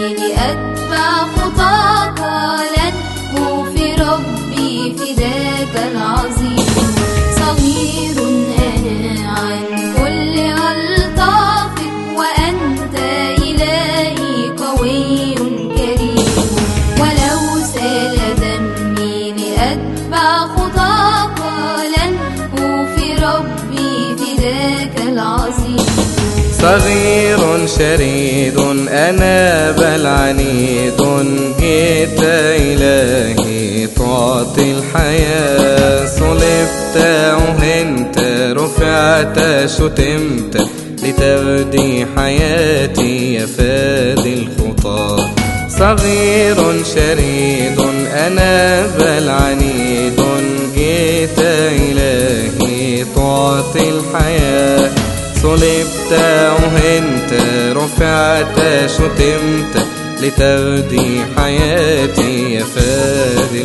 دمي لأتبع خطاك لن أوفي ربي فداك العظيم. صغير أنا عن كل ألطافك وأنت إلهي قوي كريم. ولو سال دمي لأتبع خطاك لن أوفي ربي صغير شريد أنا بل عنيد جئت إلهي تعطي الحياة صلبت أهنت رفعت شتمت لتبدي حياتي يا فادي الخطى صغير شريد أنا بل عنيد جئت إلهي تعطي الحياة صلبت أهنت رفعت شتمت لتبدي حياتي يا فادي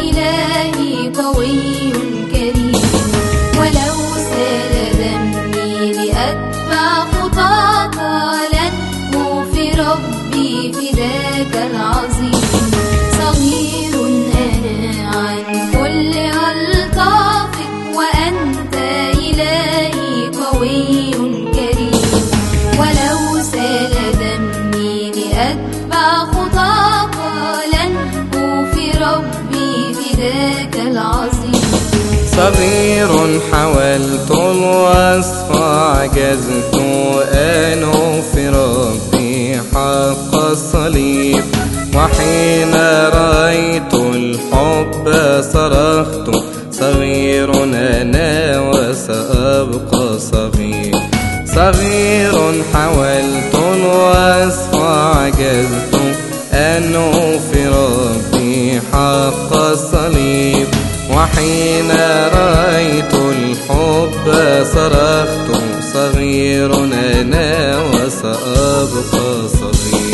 إلهي قوي كريم. ولو سال دمي لأتبع العظيم صغير حاولت الوصف عجزت أن ربي حق الصليب وحين رأيت الحب صرخت صغير أنا وسأبقى صغير. صغير حاولت الوصف عجزت أن ربي حق الصليب وحين رأيت الحب صرخت صغير أنا وسأبقى صغير.